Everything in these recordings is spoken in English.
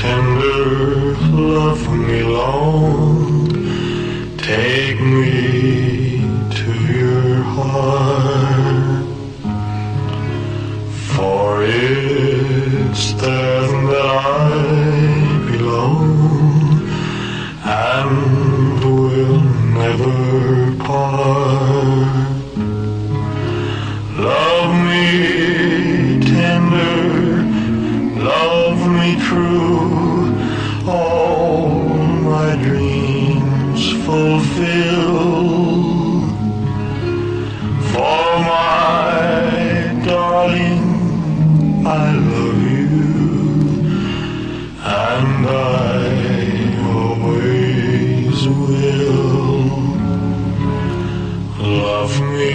Tender, love me long, take me For it's there that I belong and will never part. Love me tender, love me true, all my dreams fulfill.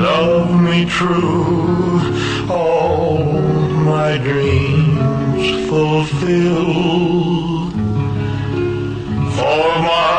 Love me true, all my dreams fulfill. For my